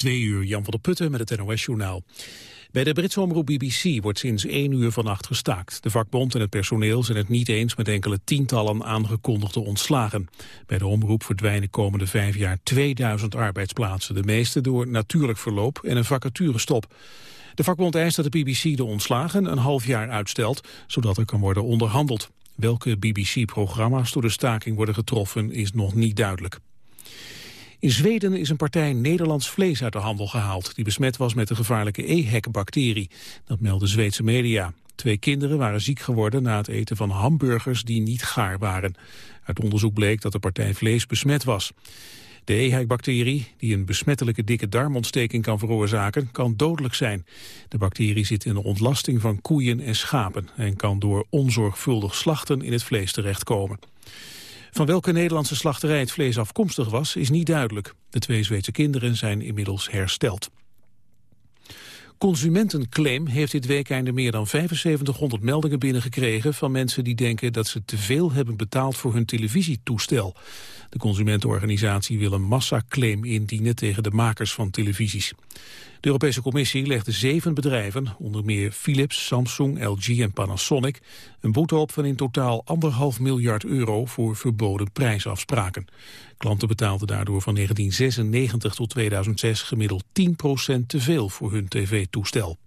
Twee uur, Jan van der Putten met het NOS-journaal. Bij de Britse omroep BBC wordt sinds één uur vannacht gestaakt. De vakbond en het personeel zijn het niet eens met enkele tientallen aangekondigde ontslagen. Bij de omroep verdwijnen komende vijf jaar 2000 arbeidsplaatsen. De meeste door natuurlijk verloop en een vacaturestop. De vakbond eist dat de BBC de ontslagen een half jaar uitstelt, zodat er kan worden onderhandeld. Welke BBC-programma's door de staking worden getroffen is nog niet duidelijk. In Zweden is een partij Nederlands vlees uit de handel gehaald... die besmet was met de gevaarlijke EHEC-bacterie. Dat melden Zweedse media. Twee kinderen waren ziek geworden na het eten van hamburgers die niet gaar waren. Uit onderzoek bleek dat de partij vlees besmet was. De EHEC-bacterie, die een besmettelijke dikke darmontsteking kan veroorzaken, kan dodelijk zijn. De bacterie zit in de ontlasting van koeien en schapen en kan door onzorgvuldig slachten in het vlees terechtkomen. Van welke Nederlandse slachterij het vlees afkomstig was, is niet duidelijk. De twee Zweedse kinderen zijn inmiddels hersteld. Consumentenclaim heeft dit weekende meer dan 7500 meldingen binnengekregen van mensen die denken dat ze te veel hebben betaald voor hun televisietoestel. De consumentenorganisatie wil een massaclaim indienen tegen de makers van televisies. De Europese Commissie legde zeven bedrijven, onder meer Philips, Samsung, LG en Panasonic, een boete op van in totaal anderhalf miljard euro voor verboden prijsafspraken. Klanten betaalden daardoor van 1996 tot 2006 gemiddeld 10% te veel voor hun tv-toestel.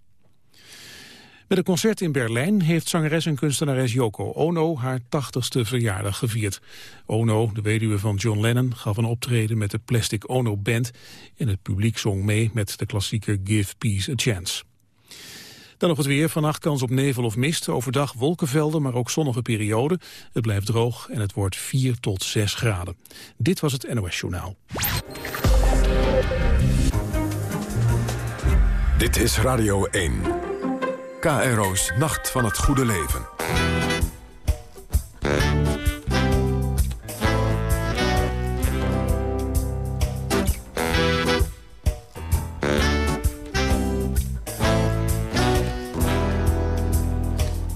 Met een concert in Berlijn heeft zangeres en kunstenares Yoko Ono haar 80ste verjaardag gevierd. Ono, de weduwe van John Lennon, gaf een optreden met de Plastic Ono Band en het publiek zong mee met de klassieker Give Peace a Chance. Dan nog het weer. Vannacht kans op nevel of mist. Overdag wolkenvelden, maar ook zonnige perioden. Het blijft droog en het wordt 4 tot 6 graden. Dit was het NOS Journaal. Dit is Radio 1. KRO's Nacht van het Goede Leven.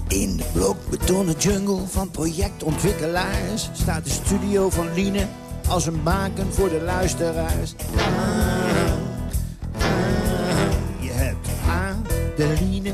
In de blokbetonnen jungle van projectontwikkelaars... staat de studio van Liene als een baken voor de luisteraars. Ah, je hebt A, de Liene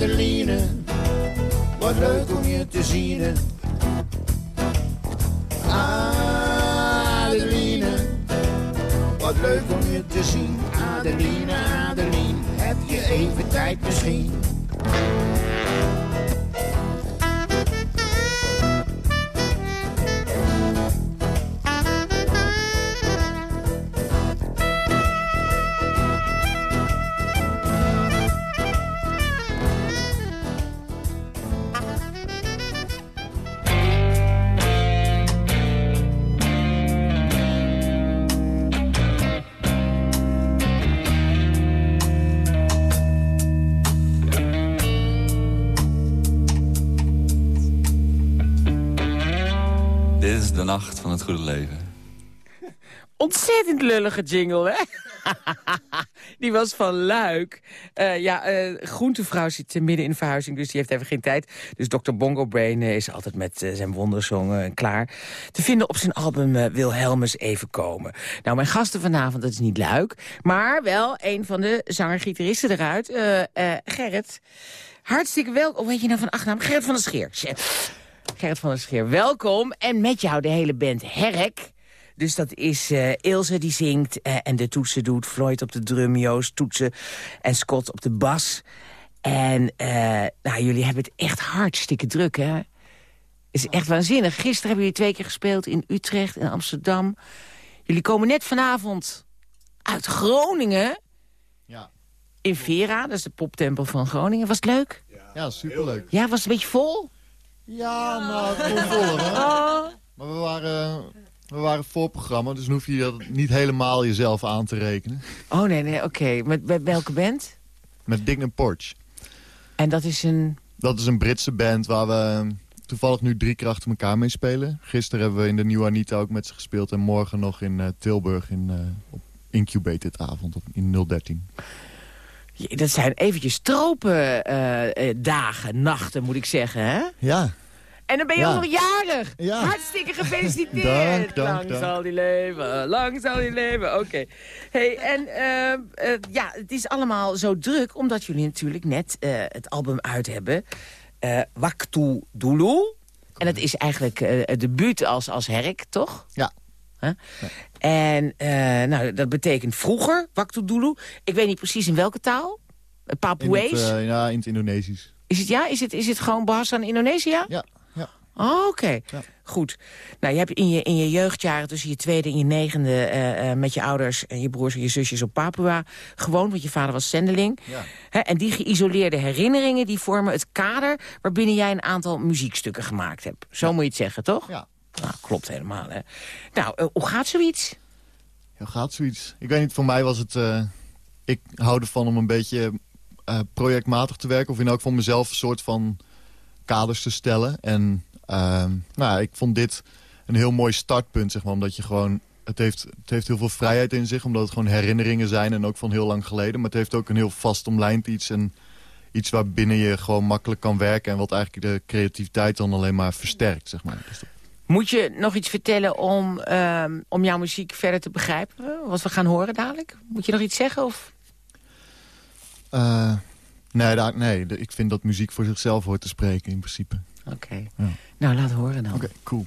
Adeline, wat leuk om je te zien. Adeline, wat leuk om je te zien. Adeline, Adeline, heb je even tijd misschien? De nacht van het goede leven. Ontzettend lullige jingle, hè? die was van Luik. Uh, ja, uh, Groentevrouw zit midden in verhuizing, dus die heeft even geen tijd. Dus Dr. Bongo Brain uh, is altijd met zijn wondersong klaar. Te vinden op zijn album Wilhelmus Even Komen. Nou, mijn gasten vanavond, dat is niet Luik. Maar wel een van de zanger-gitaristen eruit. Gerrit. Hartstikke welkom. Hoe heet je nou van achternaam? Gerrit van der Scheer. Gerrit van der Scheer, welkom. En met jou de hele band Herk. Dus dat is uh, Ilse die zingt uh, en de toetsen doet. Floyd op de drum, Joost toetsen en Scott op de bas. En uh, nou, jullie hebben het echt hartstikke druk, hè? Het is echt waanzinnig. Gisteren hebben jullie twee keer gespeeld in Utrecht en Amsterdam. Jullie komen net vanavond uit Groningen. Ja. In Vera, dat is de poptempel van Groningen. Was het leuk? Ja, superleuk. Ja, was het een beetje vol? Ja, nou, het kon? Oh. Maar we waren We waren voorprogramma, dus dan hoef je dat niet helemaal jezelf aan te rekenen. Oh, nee, nee, oké. Met, met welke band? Met Dignam Porch. En dat is een... Dat is een Britse band waar we toevallig nu drie keer achter elkaar mee spelen. Gisteren hebben we in de Nieuwe Anita ook met ze gespeeld. En morgen nog in eh, Tilburg in, uh, op Incubated avond op, in 013. Dat zijn eventjes tropen dagen, nachten moet ik zeggen, hè? Ja, en dan ben je ja. nog jarig. Ja. Hartstikke gefeliciteerd. dank, dank, lang zal die leven, lang zal die leven. Oké. Hey, en uh, uh, ja, het is allemaal zo druk, omdat jullie natuurlijk net uh, het album uit hebben. Waktu Dulu. En het is eigenlijk het debuut als, als herk, toch? Ja. Ja. En nou, dat betekent vroeger, Waktu Dulu. Ik weet niet precies in welke taal. Papuees? ja, in het Indonesisch. Is het, ja? Is het, is het gewoon Bahasa in Indonesië? Ja. Oh, Oké, ja. goed. Nou, je hebt in je, in je jeugdjaren tussen je tweede en je negende... Uh, uh, met je ouders en je broers en je zusjes op Papua gewoond. Want je vader was zendeling. Ja. Hè, en die geïsoleerde herinneringen die vormen het kader... waarbinnen jij een aantal muziekstukken gemaakt hebt. Zo ja. moet je het zeggen, toch? Ja. Nou, klopt helemaal, hè. Nou, uh, hoe gaat zoiets? Hoe gaat zoiets? Ik weet niet, voor mij was het... ik hou ervan om een beetje projectmatig te werken. Of in elk geval mezelf een soort van kaders te stellen. En nou, ik vond dit een heel mooi startpunt, zeg maar. Omdat je gewoon... Het heeft, het heeft heel veel vrijheid in zich, omdat het gewoon herinneringen zijn... en ook van heel lang geleden. Maar het heeft ook een heel vast omlijnd iets... en iets waarbinnen je gewoon makkelijk kan werken... en wat eigenlijk de creativiteit dan alleen maar versterkt, zeg maar. Dus Moet je nog iets vertellen om, uh, om jouw muziek verder te begrijpen? Wat we gaan horen dadelijk? Moet je nog iets zeggen? Of? Uh, nee, daar, nee, ik vind dat muziek voor zichzelf hoort te spreken in principe. Oké. Okay. Ja. Nou, laat horen dan. Oké, okay, cool.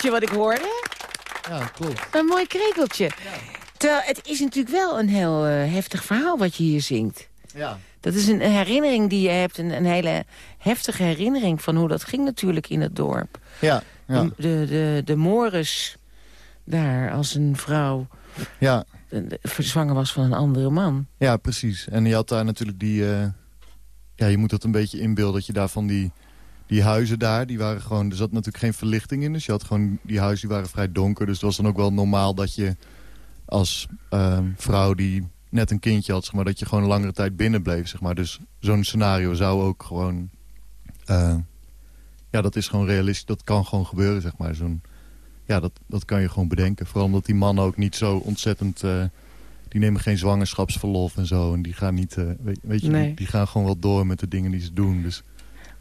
Krekeltje wat ik hoorde? Ja, klopt. Een mooi krekeltje. Terwijl het is natuurlijk wel een heel eh, heftig verhaal wat je hier zingt. Ja. Dat is een, een herinnering die je hebt. Een, een hele heftige herinnering van hoe dat ging natuurlijk in het dorp. Ja, ja, De, de, de, de Morris daar als een vrouw ja, verzwangen was van een andere man. ja, precies. En je had daar natuurlijk die... eh, ja, je moet dat een beetje inbeelden dat je daar van die, die huizen daar... die waren gewoon... Er zat natuurlijk geen verlichting in, dus je had gewoon... Die huizen die waren vrij donker, dus het was dan ook wel normaal dat je als ehm, vrouw die net een kindje had... Zeg maar, dat je gewoon een langere tijd binnen bleef. Zeg maar. Dus zo'n scenario zou ook gewoon... eh, ja, dat is gewoon realistisch. Dat kan gewoon gebeuren, zeg maar. Zo'n, ja, dat, dat kan je gewoon bedenken. Vooral omdat die mannen ook niet zo ontzettend... eh, die nemen geen zwangerschapsverlof en zo. En die gaan niet, eh, weet, weet je, Nee. die, die gaan gewoon wel door met de dingen die ze doen. Dus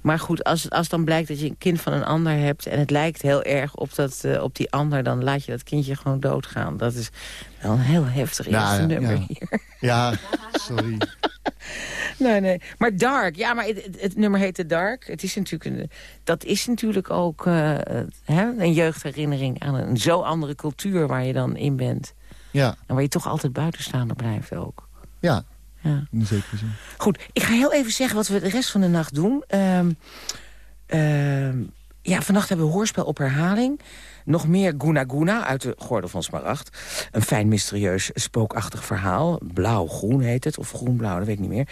Maar goed, als, als dan blijkt dat je een kind van een ander hebt... en het lijkt heel erg op, dat, eh, op die ander... dan laat je dat kindje gewoon doodgaan. Dat is wel een heel heftig Ja, eerste ja, nummer ja. hier. ja, sorry. Nee, nee. Maar Dark, ja, maar het, het, het nummer heet The Dark. Het is natuurlijk een, dat is natuurlijk ook eh, eh, hè, een jeugdherinnering aan een zo andere cultuur waar je dan in bent. Ja, En waar je toch altijd buitenstaander blijft ook. ja, Ja. in zekere zin. Goed, ik ga heel even zeggen wat we de rest van de nacht doen. Ehm, ehm, ja, vannacht hebben we hoorspel op herhaling. Nog meer Guna Guna uit de Gordel van Smaragd. Een fijn mysterieus spookachtig verhaal. Blauw-groen heet het, of groen-blauw, dat weet ik niet meer.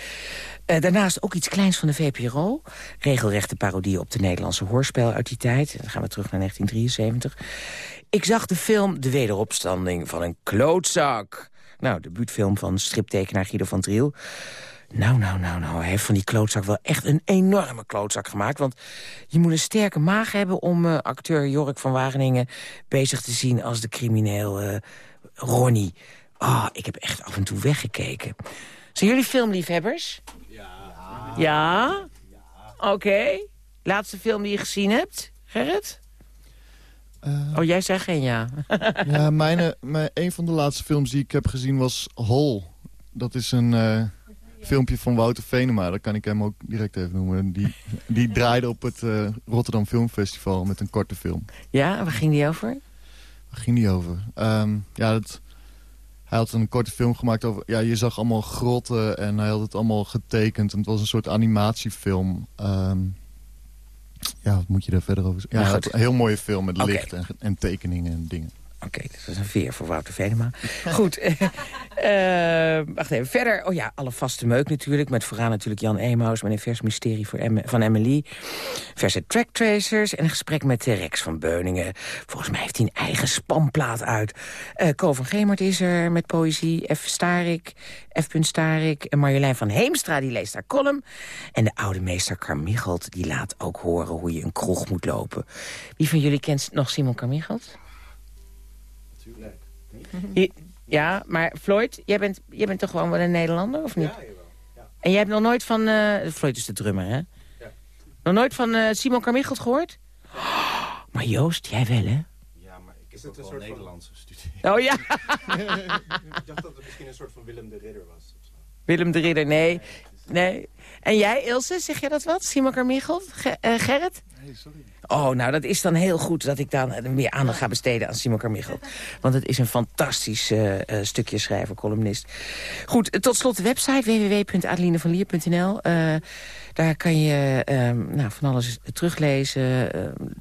Eh, daarnaast ook iets kleins van de VPRO. Regelrechte parodie op de Nederlandse hoorspel uit die tijd. Dan gaan we terug naar 1973. Ik zag de film De Wederopstanding van een klootzak. Nou, de buurtfilm van striptekenaar Guido van Driel. Nou, nou, nou, nou, hij heeft van die klootzak wel echt een enorme klootzak gemaakt. Want je moet een sterke maag hebben om eh, acteur Jorik van Wageningen... bezig te zien als de crimineel eh, Ronnie. Ah, ik heb echt af en toe weggekeken. Zijn jullie filmliefhebbers? Ja. Ja? Oké. Laatste film die je gezien hebt, Gerrit? Eh, Oh, jij zegt geen ja. ja, mijn, mijn, een van de laatste films die ik heb gezien was Hol. Dat is een eh, filmpje van Wouter Venema. Dat kan ik hem ook direct even noemen. Die, die draaide op het eh, Rotterdam Filmfestival met een korte film. Ja, waar ging die over? Waar ging die over? Ehm, ja, dat, hij had een korte film gemaakt over... Ja, je zag allemaal grotten en hij had het allemaal getekend. En het was een soort animatiefilm. Ehm, ja, wat moet je daar verder over zeggen? Ja, een heel mooie film met licht en, en tekeningen en dingen. Oké, dat is een veer voor Wouter Venema. Goed. eh, wacht even. Verder, oh ja, alle vaste meuk natuurlijk. Met vooraan natuurlijk Jan Emaus met een vers mysterie voor Em- van Emily. Verse tracktracers en een gesprek met Rex van Beuningen. Volgens mij heeft hij een eigen spamplaat uit. Eh Ko van Gemert is er met poëzie. F. Starik, F. Starik. En Marjolein van Heemstra, die leest haar column. En de oude meester Carmichelt, die laat ook horen hoe je een kroeg moet lopen. Wie van jullie kent nog Simon Carmichelt? Je- Ja, maar Floyd, jij bent, jij bent toch gewoon wel een Nederlander, of niet? Ja, jawel. En jij hebt nog nooit van... eh, Floyd is de drummer, hè? Ja. Nog nooit van eh, Simon Carmichelt gehoord? Oh, maar Joost, jij wel, hè? Ja, maar ik heb ook wel Nederlands gestudeerd. Oh ja, ik dacht dat het misschien een soort van Willem de Ridder was. of zo. Willem de Ridder, nee. Nee. En jij, Ilse, zeg jij dat wat? Simon Carmichelt? Ge- eh, Gerrit? Oh, nou, dat is dan heel goed dat ik dan eh, meer aandacht ga besteden aan Simon Carmichelt. Want het is een fantastisch eh, eh, stukje schrijver, columnist. Goed, tot slot de website www.adelinevanlier.nl. Daar kan je eh, nou, van alles teruglezen,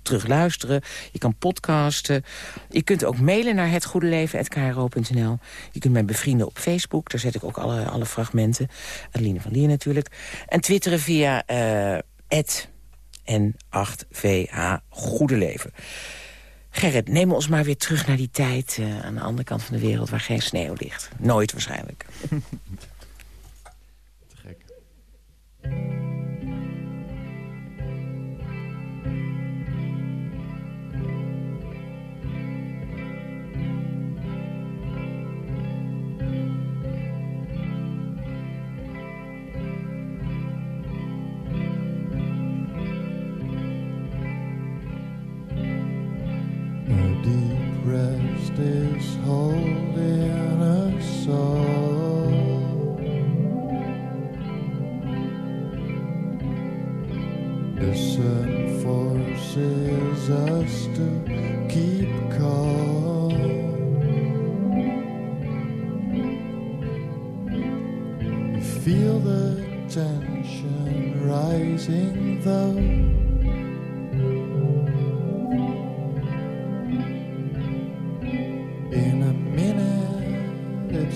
terugluisteren. Je kan podcasten. Je kunt ook mailen naar hetgoedeleven.kro.nl. Je kunt mij bevrienden op Facebook. Daar zet ik ook alle, alle fragmenten. Adeline van Lier natuurlijk. En twitteren via... N8VH Goede Leven. Gerrit, neem ons maar weer terug naar die tijd eh, aan de andere kant van de wereld waar geen sneeuw ligt. Nooit waarschijnlijk. Te gek. Is holding us all. The sun forces us to keep calm. You feel the tension rising though.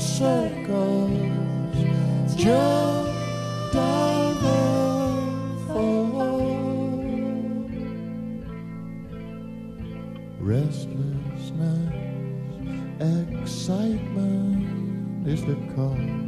circles just down there for restlessness excitement is the cause.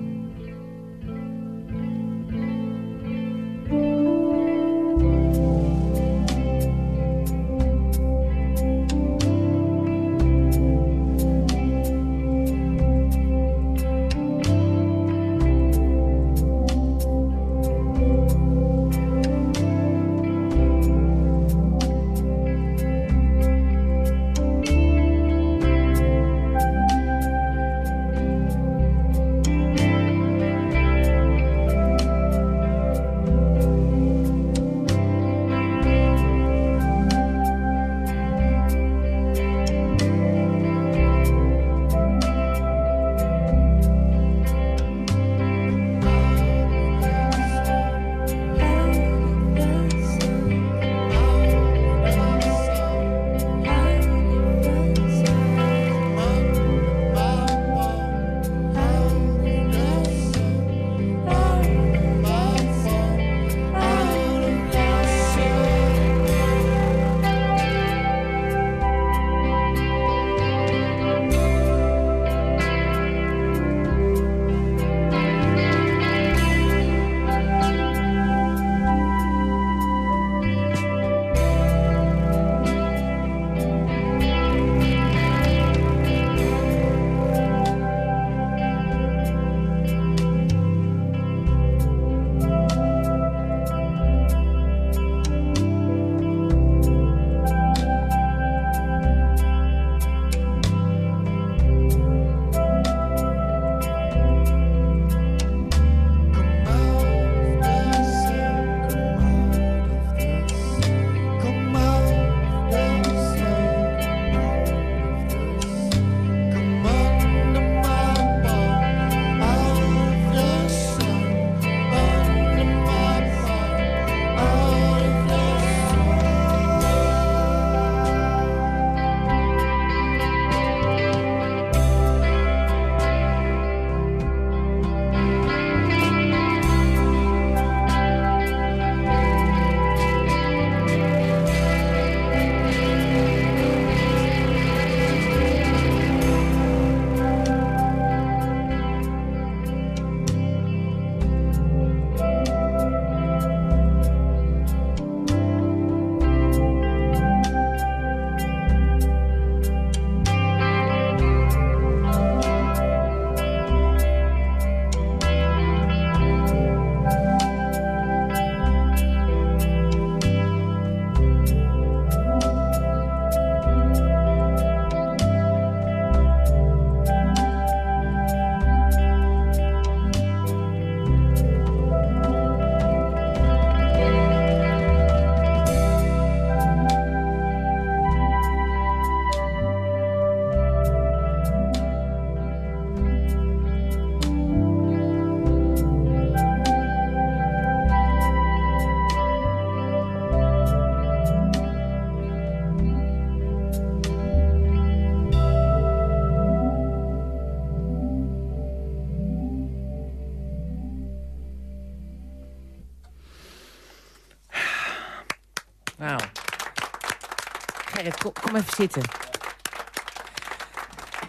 Kom, even zitten.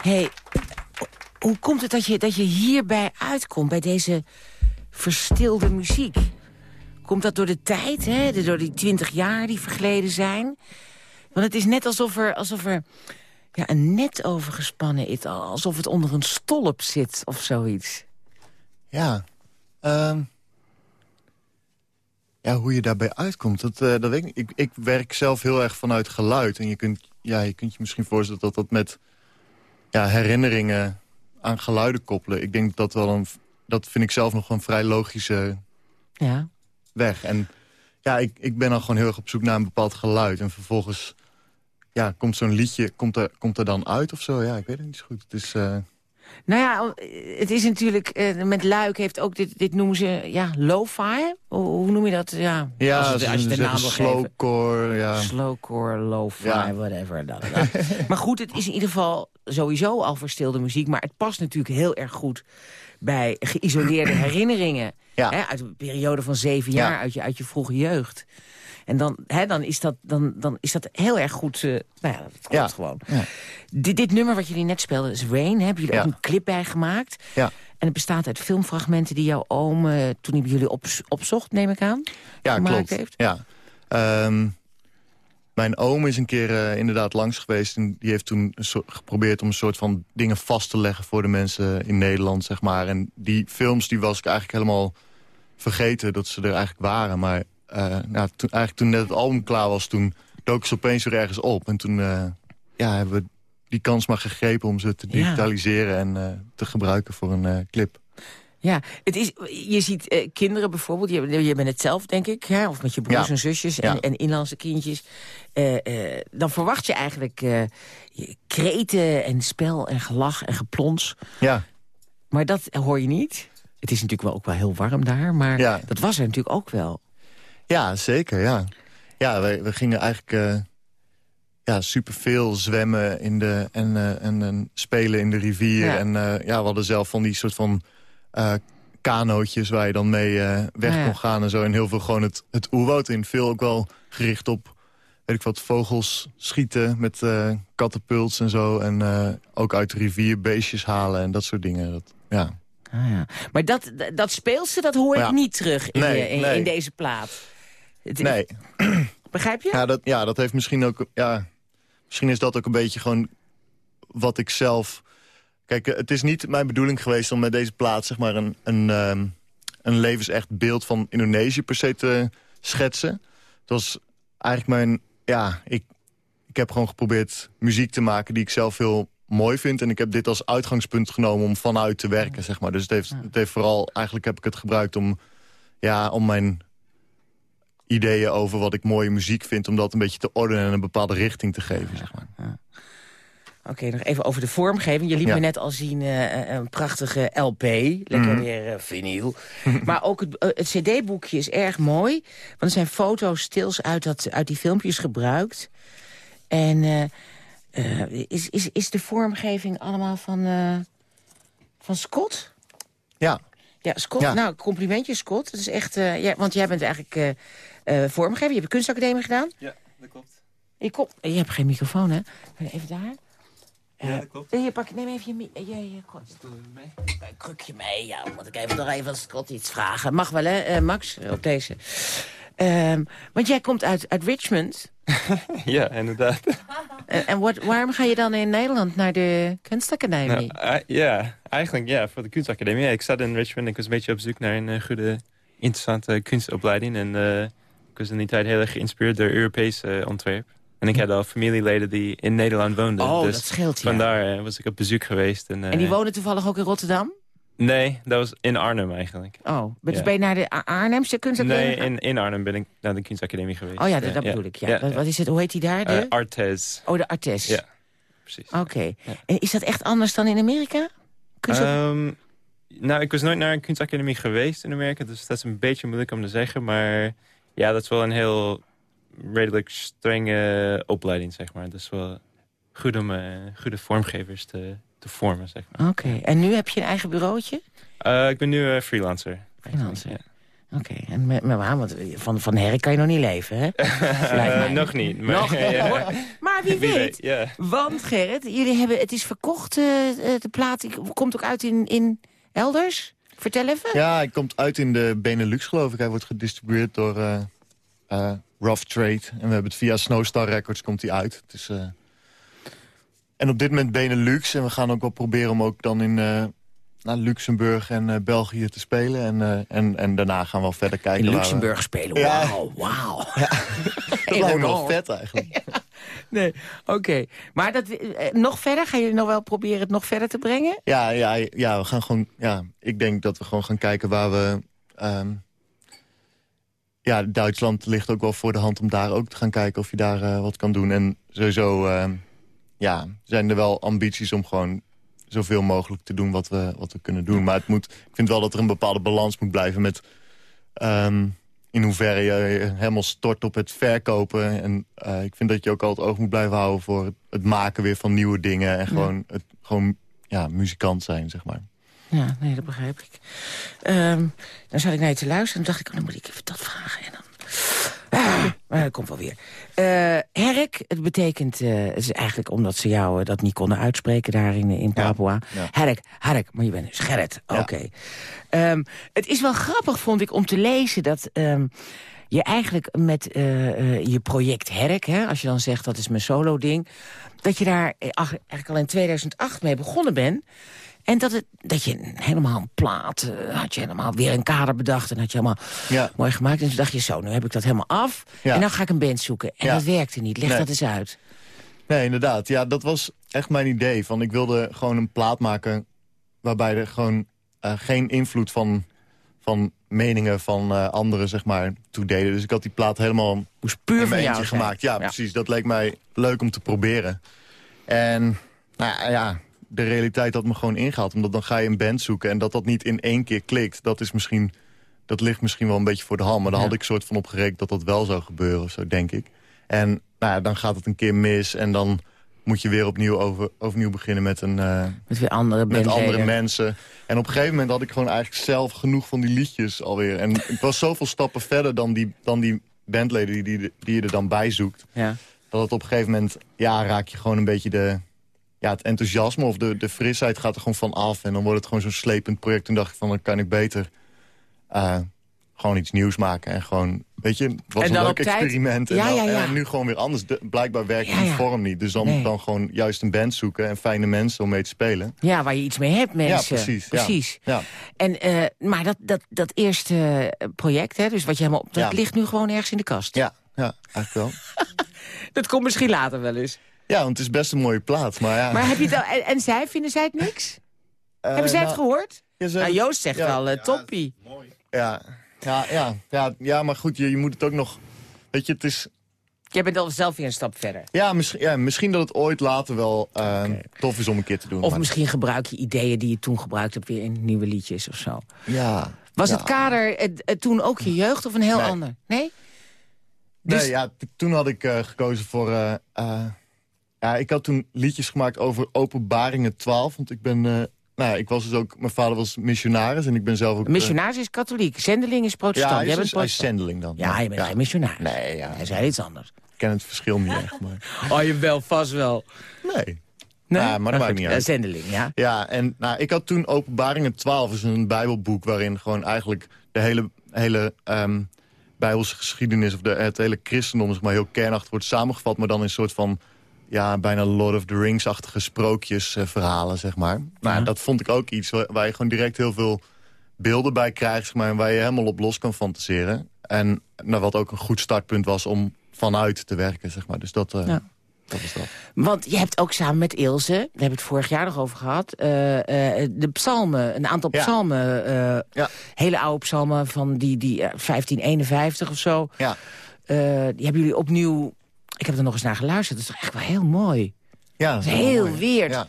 hey, hoe komt het dat je, dat je hierbij uitkomt, bij deze verstilde muziek? Komt dat door de tijd, hè? Door die twintig jaar die vergleden zijn? Want het is net alsof er, alsof er ja, een net overgespannen is. Alsof het onder een stolp zit of zoiets. Ja. Ehm, ja, hoe je daarbij uitkomt, dat, eh, dat weet ik ik werk zelf heel erg vanuit geluid. En je kunt, ja, je kunt je misschien voorstellen dat dat met ja, herinneringen aan geluiden koppelen. Ik denk dat wel een... Dat vind ik zelf nog een vrij logische Ja. weg. En ja, ik, ik ben dan gewoon heel erg op zoek naar een bepaald geluid. En vervolgens ja, komt zo'n liedje komt er, komt er dan uit of zo. Ja, ik weet het niet zo goed. Het is... eh, Nou ja, het is natuurlijk... eh, met Luik heeft ook dit, dit noemen ze... Ja, lo-fi? Hoe, noem je dat? Ja, ja, als, het- als je de naam wil geven. slowcore, ja. Slowcore, lo-fi, Ja. whatever. dat, dat. maar goed, het is in ieder geval sowieso al verstilde muziek. Maar het past natuurlijk heel erg goed bij geïsoleerde herinneringen. Ja. Hè, uit een periode van zeven Ja. jaar, uit je, uit je vroege jeugd. En dan, hè, dan, is dat, dan, dan is dat heel erg goed... eh, nou ja, dat klopt Ja. gewoon. Ja. Dit, dit nummer wat jullie net speelden is Rain. Hè? Hebben jullie ook een clip bij gemaakt? Ja. En het bestaat uit filmfragmenten die jouw oom... eh, toen hij bij jullie op, opzocht, neem ik aan? Ja, gemaakt klopt. heeft? Ja. Ehm, mijn oom is een keer eh, inderdaad langs geweest... en die heeft toen geprobeerd om een soort van dingen vast te leggen... voor de mensen in Nederland, zeg maar. En die films die was ik eigenlijk helemaal vergeten dat ze er eigenlijk waren. Maar nou, toen, eigenlijk toen net het album klaar was, toen dook ze opeens weer ergens op. En toen eh, ja, hebben we die kans maar gegrepen om ze te Ja. digitaliseren... en eh, te gebruiken voor een eh, clip. Ja, het is, je ziet eh, kinderen bijvoorbeeld, je, je bent het zelf denk ik, hè, of met je broers Ja. en zusjes en, Ja. en inlandse kindjes. Eh, eh, dan verwacht je eigenlijk eh, kreten en spel en gelach en geplons. Ja, Maar dat hoor je niet. Het is natuurlijk wel ook wel heel warm daar, maar Ja. dat was er natuurlijk ook wel. Ja, zeker, ja. Ja, we, we gingen eigenlijk eh ja, superveel zwemmen in de, en, eh, en, en spelen in de rivier. Ja. En eh, ja, we hadden zelf van die soort van kanootjes waar je dan mee weg Ja. kon gaan en zo. En heel veel gewoon het, het oerwoud in. Veel ook wel gericht op, weet ik wat, vogels schieten met katapults en zo. En ook uit de rivier beestjes halen en dat soort dingen. Dat, ja. Ah, ja. Maar dat, dat- speelse, dat hoor ik niet terug in, Nee, je- in, nee. in deze plaat. Het- Nee, Begrijp je? Ja, dat, ja, dat heeft misschien ook... Ja, misschien is dat ook een beetje gewoon wat ik zelf... Kijk, eh, het is niet mijn bedoeling geweest om met deze plaat... zeg maar een, een, ehm, een levensecht beeld van Indonesië per se te schetsen. Het was eigenlijk mijn... Ja, ik, ik heb gewoon geprobeerd muziek te maken die ik zelf heel mooi vind. En ik heb dit als uitgangspunt genomen om vanuit te werken, zeg maar. Dus het heeft, het heeft vooral... Eigenlijk heb ik het gebruikt om, ja, om mijn ideeën over wat ik mooie muziek vind... om dat een beetje te ordenen en een bepaalde richting te geven, zeg maar. Oké, nog even over de vormgeving. Je liet Ja. me net al zien eh, een prachtige LP. Lekker Mhm. weer eh, vinyl. maar ook het, eh, het cd-boekje is erg mooi. Want er zijn foto's stils uit, dat, uit die filmpjes gebruikt. En eh, eh, is, is, is de vormgeving allemaal van, eh, van Scott? Ja, Ja, Scott. Ja. Nou, complimentje, Scott. Het is echt, eh, ja, want jij bent eigenlijk eh, eh, vormgever. Je hebt de kunstacademie gedaan. Ja, dat klopt. Je, kom, je hebt geen microfoon, hè? Even daar. Ja, dat klopt. Hier, pak, neem even je... mi- Je, je, een krukje mee, ja. Moet ik even nog even aan Scott iets vragen. Mag wel, hè, eh, Max, op deze. Ehm, want jij komt uit, uit Richmond. Ja, inderdaad. En, en wat, waarom ga je dan in Nederland naar de kunstacademie? Nou, eh, ja, eigenlijk ja, voor de kunstacademie. Ik zat in Richmond en ik was een beetje op zoek naar een eh, goede, interessante kunstopleiding. En eh, ik was in die tijd heel erg geïnspireerd door Europees eh, ontwerp. En ik had al familieleden die in Nederland woonden. oh, dus dat scheelt, ja. vandaar eh, was ik op bezoek geweest. En, eh, En die wonen toevallig ook in Rotterdam? Nee, dat was in Arnhem eigenlijk. Oh, dus Ja. ben je naar de Arnhemse kunstacademie Nee, in, in Arnhem ben ik naar de kunstacademie geweest. Oh ja, dat, dat bedoel ik, ja. Wat, wat is het, hoe heet die daar? De? Eh, Artes. oh, de Artes. Ja, precies. Oké. En is dat echt anders dan in Amerika? Kunst- Ehm, nou, ik was nooit naar een kunstacademie geweest in Amerika, dus dat is een beetje moeilijk om te zeggen. Maar ja, dat is wel een heel redelijk strenge opleiding, zeg maar. Dat is wel goed om eh, goede vormgevers te, te vormen, zeg maar. Oké, en nu heb je een eigen bureautje? Eh, ik ben nu eh, freelancer. Freelancer. Ja. Oké, en met, met waar? Want van, van Herk kan je nog niet leven, hè? Eh, nog niet. Maar, Nog niet, ja. Maar wie, Wie weet. ja. Want Gerrit, jullie hebben, het is verkocht, eh, eh, de plaat komt ook uit in, in elders? Vertel even. Ja, hij komt uit in de Benelux, geloof ik. Hij wordt gedistribueerd door eh, eh, Rough Trade. En we hebben het via Snowstar Records komt hij uit. Het is, eh, En op dit moment Benelux. En we gaan ook wel proberen om ook dan in eh, naar Luxemburg en eh, België te spelen. En, eh, en, en daarna gaan we wel verder kijken. In we- Luxemburg spelen. Ja. Wauw, wauw. Dat lijkt me wel vet eigenlijk. Nee, oké. Maar dat, eh, nog verder? Ga je nog wel proberen het nog verder te brengen? Ja, ja, ja, we gaan gewoon. Ja, ik denk dat we gewoon gaan kijken waar we. ehm, ja, Duitsland ligt ook wel voor de hand om daar ook te gaan kijken of je daar wat kan doen. En sowieso ehm, ja, zijn er wel ambities om gewoon zoveel mogelijk te doen wat we, wat we kunnen doen. Maar het moet, ik vind wel dat er een bepaalde balans moet blijven met... ehm, in hoeverre je helemaal stort op het verkopen. En eh, ik vind dat je ook altijd oog moet blijven houden voor het, het maken weer van nieuwe dingen. En gewoon, het, gewoon ja, muzikant zijn, zeg maar. Ja, nee, dat begrijp ik. Ehm, dan zat ik naar je te luisteren en dacht ik, oh, dan moet ik even dat vragen. En dan... Ah, maar dat komt wel weer. Eh Herk, het betekent, eh, het is eigenlijk omdat ze jou dat niet konden uitspreken daar in, in Papua. ja. Herk, Herk, maar je bent dus Gerrit. Ja. Oké. Ehm, het is wel grappig, vond ik, om te lezen dat... ehm, je eigenlijk met je project Herk, hè, als je dan zegt dat is mijn solo-ding... dat je daar eigenlijk al in 2008 mee begonnen bent... En dat, het, dat je helemaal een plaat, eh, had je helemaal weer een kader bedacht... en had je helemaal Ja. mooi gemaakt. En toen dacht je, zo, nu heb ik dat helemaal af. Ja. En dan ga ik een band zoeken. En dat werkte niet. Leg Nee. dat eens uit. Nee, inderdaad. Ja, dat was echt mijn idee. Van, ik wilde gewoon een plaat maken waarbij er gewoon eh, geen invloed van, van meningen van eh, anderen zeg maar, toe deden. Dus ik had die plaat helemaal Moest puur van eentje gemaakt. Ja, precies. Dat leek mij leuk om te proberen. En nou ja, de realiteit had me gewoon ingehaald. Omdat dan ga je een band zoeken en dat dat niet in één keer klikt. Dat, is misschien, dat ligt misschien wel een beetje voor de hand. Maar daar Ja. had ik soort van op gerekend dat dat wel zou gebeuren. Of zo, denk ik. En nou ja, dan gaat het een keer mis. En dan moet je weer opnieuw over, overnieuw beginnen met, een, eh, Met weer andere met andere mensen. En op een gegeven moment had ik gewoon eigenlijk zelf genoeg van die liedjes alweer. En ik was zoveel stappen verder dan die, dan die bandleden die, die, die je er dan bij zoekt Ja. dat het op een gegeven moment, ja, raak je gewoon een beetje de, ja, het enthousiasme of de, de frisheid gaat er gewoon van af. En dan wordt het gewoon zo'n slepend project. Toen dacht ik van, dan kan ik beter eh, gewoon iets nieuws maken. En gewoon, weet je, het was En een leuk op experiment. En, Ja, dan- ja, ja. en nu gewoon weer anders. De- blijkbaar werkt die vorm niet. Dus dan, Nee. dan gewoon juist een band zoeken en fijne mensen om mee te spelen. ja, waar je iets mee hebt, mensen. Ja, precies. ja. Precies. Ja. En, eh, maar dat, dat, dat eerste eh, project, hè, dus wat je helemaal, dat Ja. ligt nu gewoon ergens in de kast. Ja, ja, eigenlijk wel. Dat komt misschien later wel eens. Ja, want het is best een mooie plaat. Maar ja, Maar heb je het al, en, en zij, vinden zij het niks? eh, Hebben zij het nou, gehoord? ja, ze- Nou, Joost zegt ja. wel, eh, toppie. Ja, ja, ja, ja, ja, maar goed, je, je moet het ook nog... Weet je, het is... Jij bent al zelf weer een stap verder. Ja, misschien, ja, misschien dat het ooit later wel eh, tof is om een keer te doen. Of maar- misschien gebruik je ideeën die je toen gebruikt hebt... weer in nieuwe liedjes of zo. Ja. Was ja. het kader toen ook je jeugd of een heel Nee. ander? Nee? Dus- Nee, ja, t- toen had ik eh, gekozen voor... eh, eh, ja, ik had toen liedjes gemaakt over openbaringen 12. Want ik ben... eh, nou ik was dus ook... Mijn vader was missionaris en ik ben zelf ook... eh, Missionaris is katholiek, zendeling is protestant. ja, hij Jij is, bent dus- hij is zendeling dan. Ja, je bent geen missionaris. Nee, ja. Hij zei iets anders. Ik ken het verschil niet echt, maar... Oh, je wel, vast wel. Nee. Nee? Ja, maar dat maakt goed, niet eh, uit. Zendeling, ja. Ja, en nou, ik had toen Openbaringen 12, is een bijbelboek... waarin gewoon eigenlijk de hele, hele ehm, bijbelse geschiedenis... of de, het hele christendom zeg maar, heel kernachtig wordt samengevat... maar dan in een soort van ja, bijna Lord of the Rings-achtige sprookjesverhalen, zeg maar. Ja. dat vond ik ook iets waar, je gewoon direct heel veel beelden bij krijgt... Zeg maar, en waar je helemaal op los kan fantaseren. En nou, wat ook een goed startpunt was om vanuit te werken, zeg maar. Dus dat, eh, Ja. dat was dat. Want je hebt ook samen met Ilse, daar hebben we het vorig jaar nog over gehad... eh, eh, de psalmen, een aantal Ja. psalmen, eh, Ja. hele oude psalmen van die, die eh, 1551 of zo... Ja. Eh, die hebben jullie opnieuw... Ik heb er nog eens naar geluisterd. Dat is toch echt wel heel mooi. Ja, Dat is wel heel mooi. weird. Ja.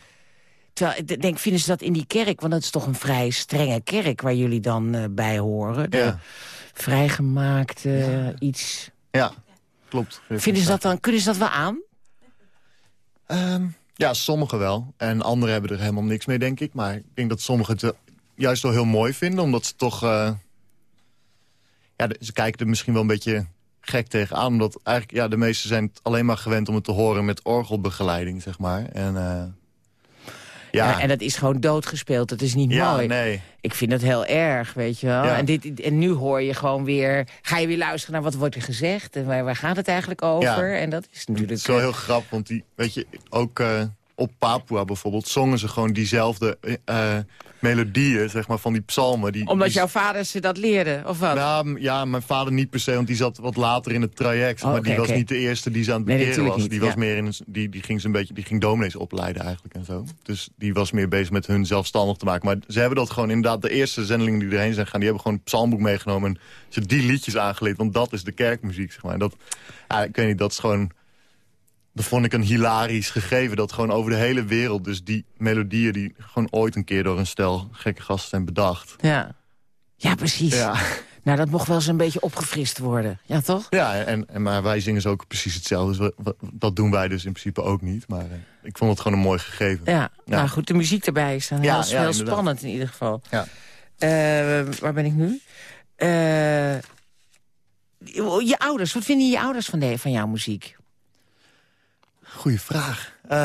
Terwijl, ik denk, vinden ze dat in die kerk? Want dat is toch een vrij strenge kerk waar jullie dan eh, bij horen. De Ja. vrijgemaakte iets. Ja, klopt. Vinden ze dat dan, kunnen ze dat wel aan? Ehm, ja, sommigen wel. En anderen hebben er helemaal niks mee, denk ik. Maar ik denk dat sommigen het eh, juist wel heel mooi vinden. Omdat ze toch... eh, ja, ze kijken er misschien wel een beetje gek tegenaan. Omdat eigenlijk, ja, de meesten zijn het alleen maar gewend om het te horen met orgelbegeleiding, zeg maar. En, eh, Ja. En dat is gewoon doodgespeeld. Dat is niet Ja, mooi. nee. Ik vind dat heel erg, weet je wel. Ja. En, dit, en nu hoor je gewoon weer... Ga je weer luisteren naar wat wordt er gezegd? En waar, waar gaat het eigenlijk over? En dat is natuurlijk... Het is wel heel grappig, want die, weet je, ook eh, op Papua bijvoorbeeld... zongen ze gewoon diezelfde eh, melodieën, zeg maar, van die psalmen. Die, Omdat die- jouw vader ze dat leerde, of wat? Nou, ja, mijn vader niet per se, want die zat wat later in het traject. Oh, maar die was niet de eerste die ze aan het bekeren was. niet, die, was meer in een, die, die ging ze een beetje, die ging dominees opleiden eigenlijk en zo. Dus die was meer bezig met hun zelfstandig te maken. Maar ze hebben dat gewoon inderdaad, de eerste zendelingen die erheen zijn gaan... die hebben gewoon een psalmboek meegenomen en ze die liedjes aangeleerd. Want dat is de kerkmuziek, zeg maar. En Dat, ja, ik weet niet, dat is gewoon... Dat vond ik een hilarisch gegeven. Dat gewoon over de hele wereld, dus die melodieën... die gewoon ooit een keer door een stel gekke gasten zijn bedacht. Ja. Ja, precies. Ja. Nou, dat mocht wel eens een beetje opgefrist worden. Ja, toch? Ja, en, en, maar wij zingen ze ook precies hetzelfde. Dus we- we- dat doen wij dus in principe ook niet. Maar eh, ik vond het gewoon een mooi gegeven. Ja. Nou goed, de muziek erbij is dan Ja, heel spannend in ieder geval. Ja. Eh, waar ben ik nu? Eh, je ouders, wat vinden je ouders van, de, van jouw muziek? Goeie vraag. Eh,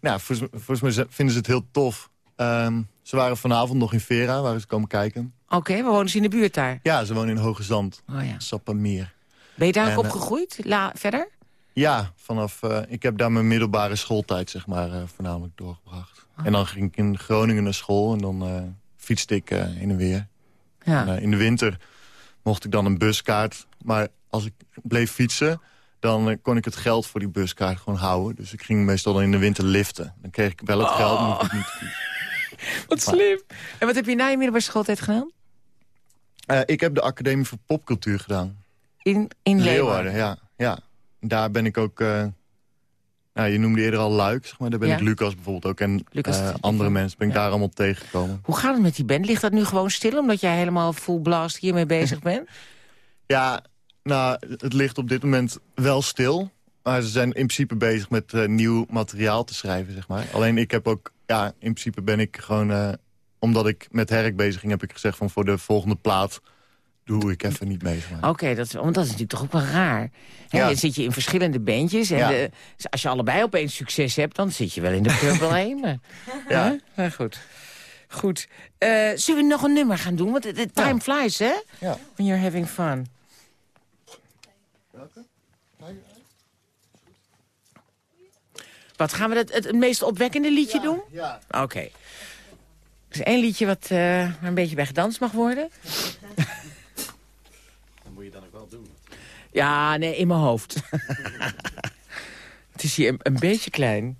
nou, volgens, volgens mij vinden ze het heel tof. Ehm, ze waren vanavond nog in Vera, waar ze komen kijken. Oké, we wonen ze in de buurt daar. Ja, ze wonen in Hoge Zand, Oh, ja. Sappameer. Ben je daar ook eh, opgegroeid? La, verder? Ja, vanaf, eh, ik heb daar mijn middelbare schooltijd zeg maar, voornamelijk doorgebracht. En dan ging ik in Groningen naar school en dan eh, fietste ik in en weer. Ja. En, in de winter mocht ik dan een buskaart. Maar als ik bleef fietsen, dan eh, kon ik het geld voor die buskaart gewoon houden. Dus ik ging meestal dan in de winter liften. Dan kreeg ik wel het geld, maar ik niet. Wat slim. En wat heb je na je middelbare schooltijd gedaan? Eh, ik heb de Academie voor Popcultuur gedaan. In, in Leeuwarden. Ja. ja. Daar ben ik ook... eh, nou, je noemde eerder al Luik, zeg maar. Daar ben Ja. ik Lucas bijvoorbeeld ook. En Lucas andere mensen ben ik Ja. daar allemaal tegengekomen. Hoe gaat het met die band? Ligt dat nu gewoon stil omdat jij helemaal full blast hiermee bezig bent? Ja, nou, het ligt op dit moment wel stil. Maar ze zijn in principe bezig met eh, nieuw materiaal te schrijven, zeg maar. Alleen ik heb ook, ja, in principe ben ik gewoon... eh, omdat ik met Herk bezig ging, heb ik gezegd van voor de volgende plaat... doe ik even niet mee. Oké, dat, is- want dat is natuurlijk toch ook wel raar. Hè, Ja. Dan zit je in verschillende bandjes. En Ja. de- als je allebei opeens succes hebt, dan zit je wel in de Purple Hemel. Ja. Goed. Goed. Eh, zullen we nog een nummer gaan doen? Want de, de time flies, hè? Ja. When you're having fun. Wat, gaan we het, het, het meest opwekkende liedje doen? Ja. Oké. Er is één liedje wat waar een beetje bij gedanst mag worden. Dat moet je dan ook wel doen. Ja, nee, in mijn hoofd. het is hier een, een beetje klein.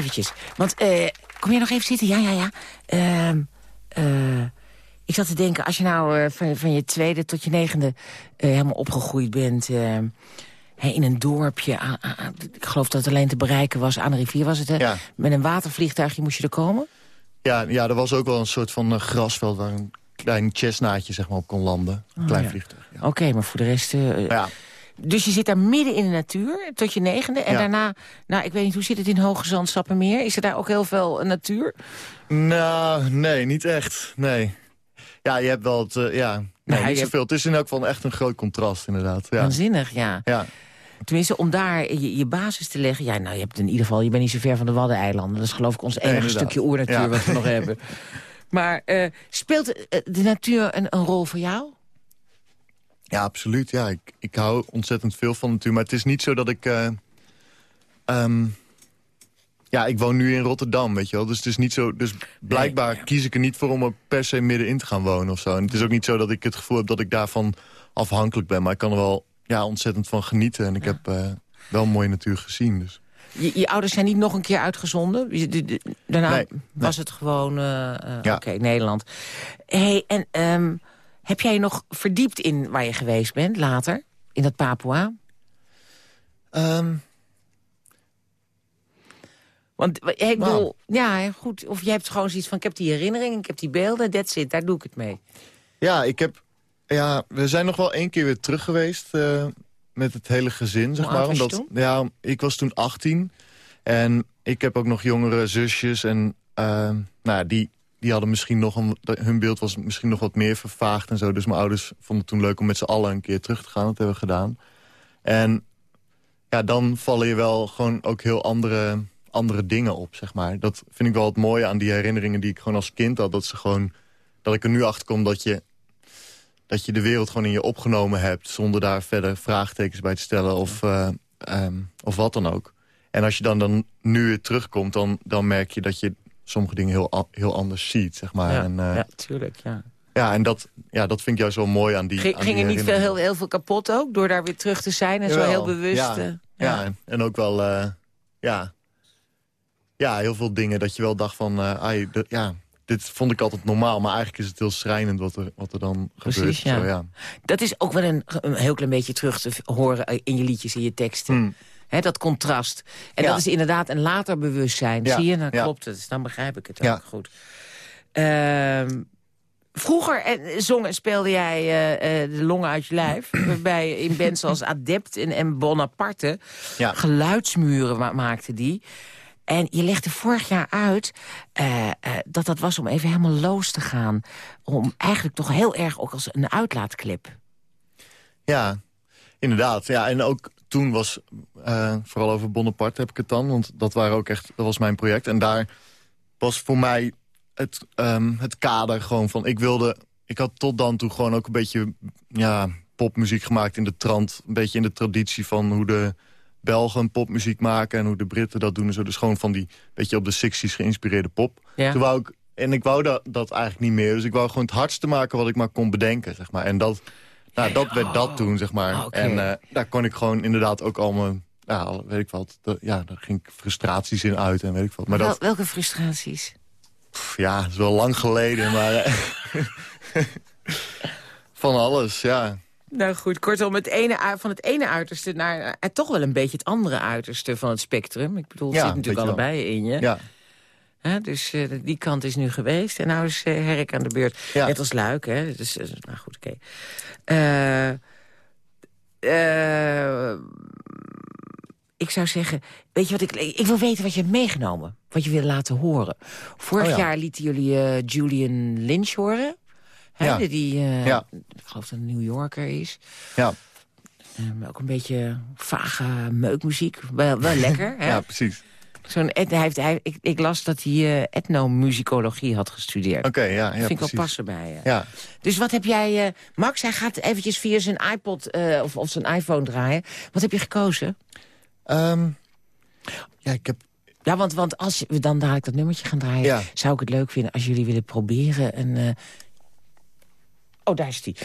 Eventjes. Want, eh, kom jij nog even zitten? Ja, ja, ja. Ehm, eh, ik zat te denken, als je nou eh, van, van je tweede tot je negende... helemaal opgegroeid bent... in een dorpje, aan- aan- ik geloof dat het alleen te bereiken was... aan de rivier was het, hè? Ja. Met een watervliegtuigje moest je er komen? Ja, ja, er was ook wel een soort van grasveld... waar een klein chestnaatje zeg maar, op kon landen. Een klein Oh, ja. vliegtuig. Ja. Oké, maar voor de rest... Ja. Dus je zit daar midden in de natuur, tot je negende. En Ja. daarna, nou, ik weet niet, hoe zit het in Hoge Zand, Sappemeer? Is er daar ook heel veel eh, natuur? Nou, nee, niet echt. Nee. Ja, je hebt wel het... eh, ja, nee, Nou, niet zoveel. Het is in elk geval echt een groot contrast, inderdaad. Ja. Waanzinnig, ja. Ja. Tenminste, om daar je, je basis te leggen... Ja, nou, je hebt in ieder geval, je bent niet zo ver van de Waddeneilanden. Dat is geloof ik ons enige stukje oernatuur Ja. wat we nog hebben. Maar eh, speelt de natuur een, een rol voor jou? Ja, absoluut. Ja, ik, ik hou ontzettend veel van natuur. Maar het is niet zo dat ik... eh, ehm, ja, ik woon nu in Rotterdam, weet je wel. Dus het is niet zo... Dus blijkbaar kies ik er niet voor om ook per se middenin te gaan wonen of zo. En het is ook niet zo dat ik het gevoel heb dat ik daarvan afhankelijk ben. Maar ik kan er wel ja, ontzettend van genieten. En ik heb eh, wel mooie natuur gezien, dus... Je, je ouders zijn niet nog een keer uitgezonden? Je- de- de- Daarna Nee, was het gewoon, eh, Ja. oké, Nederland. hey, en ehm, heb jij je nog verdiept in waar je geweest bent later? In dat Papua? Ehm, Want ik bedoel, ja, goed. Of je hebt gewoon zoiets van, ik heb die herinneringen, ik heb die beelden, that's it, daar doe ik het mee. Ja, ik heb, ja, we zijn nog wel één keer weer terug geweest eh, met het hele gezin, zeg Hoe maar. omdat, ja, ik was toen 18 en ik heb ook nog jongere zusjes en eh, nou, die, die hadden misschien nog een, hun beeld was misschien nog wat meer vervaagd en zo. Dus mijn ouders vonden het toen leuk om met z'n allen een keer terug te gaan. Dat hebben we gedaan. En ja, dan vallen je wel gewoon ook heel andere, andere dingen op, zeg maar. Dat vind ik wel het mooie aan die herinneringen die ik gewoon als kind had. Dat ze gewoon, dat ik er nu achter kom dat je, dat je de wereld gewoon in je opgenomen hebt... zonder daar verder vraagtekens bij te stellen of, eh, ehm, of wat dan ook. En als je dan, dan nu weer terugkomt, dan, dan merk je dat je sommige dingen heel, heel anders ziet, zeg maar. ja, En, eh, ja, tuurlijk, ja. ja, en dat, ja, dat vind ik juist wel mooi aan die Ging, aan ging die er niet veel, heel, heel veel kapot ook, door daar weer terug te zijn en zo heel bewust? ja. eh, Ja, en, en ook wel, eh, ja, ja, heel veel dingen dat je wel dacht van, eh, ai, ja, dit vond ik altijd normaal. Maar eigenlijk is het heel schrijnend wat er, wat er dan Precies, gebeurt. ja. Zo, ja. Dat is ook wel een, een heel klein beetje terug te horen in je liedjes, in je teksten. Hmm. Hè, dat contrast. En Ja. dat is inderdaad een later bewustzijn. Ja, Zie je? Ja. klopt het. Dan begrijp ik het ook goed. Ehm, vroeger eh, zong en speelde jij eh, eh, de longen uit je lijf. bij, in bands als Adept en, en Bonaparte. Ja. Geluidsmuren ma maakte die. En je legde vorig jaar uit dat dat was om even helemaal los te gaan. Om eigenlijk toch heel erg ook als een uitlaatklep. Ja, inderdaad. Ja, en ook toen was, eh, vooral over Bonaparte heb ik het dan. Want dat, waren ook echt, dat was mijn project. En daar was voor mij het, ehm, het kader gewoon van... Ik wilde, ik had tot dan toe gewoon ook een beetje ja, popmuziek gemaakt in de trant. Een beetje in de traditie van hoe de Belgen popmuziek maken... en hoe de Britten dat doen en zo. Dus gewoon van die beetje op de 60s geïnspireerde pop. Ja. Toen wou ik, en ik wou dat, dat eigenlijk niet meer. Dus ik wou gewoon het hardste maken wat ik maar kon bedenken, zeg maar. En dat, nou, dat werd dat toen, zeg maar. Oké. En eh, daar kon ik gewoon inderdaad ook al mijn... Ja, weet ik wat. ja, daar ging ik frustraties in uit en weet ik wat. Maar Wel- dat, welke frustraties? pff, ja, dat is wel lang geleden, maar... van alles, ja. Nou goed, kortom, het ene, van het ene uiterste naar eh, toch wel een beetje het andere uiterste van het spectrum. Ik bedoel, het Ja, zit natuurlijk wel. allebei in je. Ja, Dus eh, die kant is nu geweest. En nou is Herk aan de beurt. Ja. Net als Luik, hè. Dus, nou goed, oké. Ik zou zeggen, weet je wat ik... Ik wil weten wat je hebt meegenomen. Wat je wil laten horen. Vorig Oh ja. jaar lieten jullie Julian Lynch horen. Hè, Ja. Die, ik geloof dat een New Yorker is. ja, Eh, ook een beetje vage meukmuziek. Wel, wel lekker, hè? ja, precies. Zo'n et- hij heeft, hij, ik, ik las dat hij eh, etnomusicologie had gestudeerd. Oké, ja, ja, dat vind ik wel passen bij je. Ja, Dus wat heb jij... eh, Max, hij gaat eventjes via zijn iPod eh, of, of zijn iPhone draaien. Wat heb je gekozen? Ehm, ja ik heb... Ja, want, want als we dan dadelijk dat nummertje gaan draaien... Ja. zou ik het leuk vinden als jullie willen proberen een... eh, Oh, daar is die.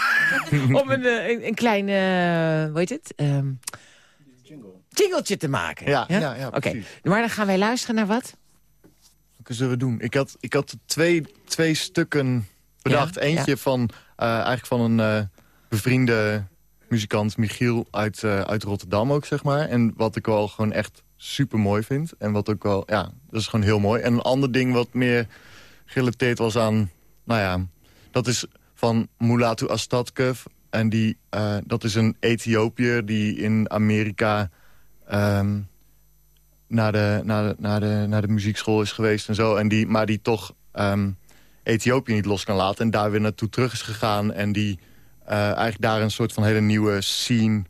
Om een, eh, een, een klein... eh hoe heet het? Ehm, jingletje te maken. Ja, ja, ja, Oké, maar dan gaan wij luisteren naar wat? Wat zullen we doen? Ik had, ik had twee, twee stukken bedacht. Eentje van, eh, eigenlijk van een eh, bevriende muzikant, Michiel, uit, eh, uit Rotterdam ook, zeg maar. En wat ik wel gewoon echt super mooi vind. En wat ook wel, ja, dat is gewoon heel mooi. En een ander ding wat meer gerelateerd was aan, nou ja, dat is van Mulatu Astatkev. En die, dat is een Ethiopiër die in Amerika... ehm, naar de, naar, de, naar, de, naar de muziekschool is geweest en zo. En die, maar die toch ehm, Ethiopië niet los kan laten. En daar weer naartoe terug is gegaan. En die eh, eigenlijk daar een soort van hele nieuwe scene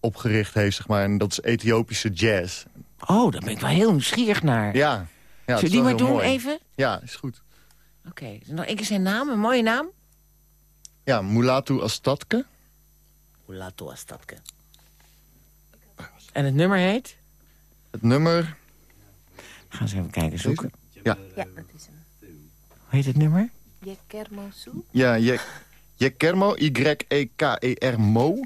opgericht heeft, zeg maar. En dat is Ethiopische jazz. Oh, daar ben ik wel heel nieuwsgierig naar. Ja. ja Zullen die maar doen mooi. even? Ja, is goed. Oké, nog één keer zijn naam, een mooie naam. Ja, Mulatu Astatke. Lato Astatke. En het nummer heet? Het nummer... Gaan we eens even kijken, zoeken. Ja, Ja, dat is hem. Hoe heet het nummer? Je kermosu. ja Je- Jekermo, Y-E-K-E-R Mo.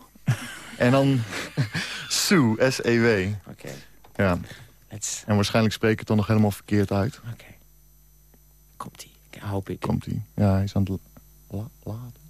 en dan Sue, S-E-W. Oké, Ja, let's... en waarschijnlijk spreek ik het dan nog helemaal verkeerd uit. Oké. Komt-ie, hoop ik. Komt hij? Ja, hij is aan het la laden.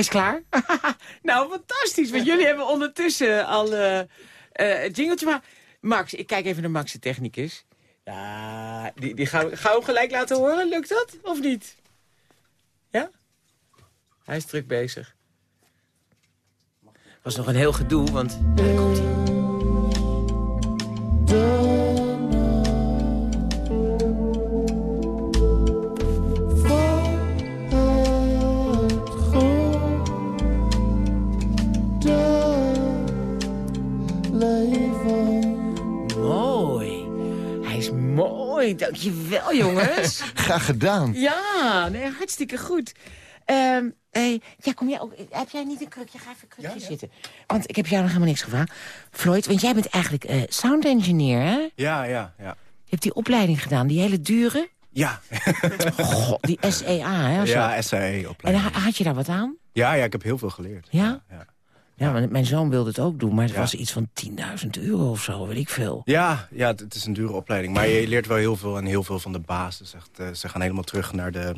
Hij is klaar? nou, fantastisch. Want jullie hebben ondertussen al eh eh, het jingeltje. Maar Max, ik kijk even naar Max, de technicus. Ja, die, die gaan, we- gaan we hem gelijk laten horen. Lukt dat? Of niet? Ja? Hij is druk bezig. was nog een heel gedoe, want... Daar komt hij. Mooi. Dankjewel, jongens. Graag gedaan. ja, nee, hartstikke goed. Ehm, hey, ja, kom jij ook, heb jij niet een krukje? Ga even een krukje zitten. Want ik heb jou nog helemaal niks gevraagd. Floyd, want jij bent eigenlijk eh, sound engineer, hè? Je Ja, ja, ja. hebt die opleiding gedaan, die hele dure. Ja, Goh, die SEA, hè? of zo. ja En SAE-opleiding. ha- had je daar wat aan? Ja, ja, ik heb heel veel geleerd. Ja? Ja, Ja, want mijn zoon wilde het ook doen, maar het Ja. was iets van 10.000 euro of zo, weet ik veel. ja, ja, het het is een dure opleiding. Maar je leert wel heel veel en heel veel van de basis. Echt, eh, ze gaan helemaal terug naar de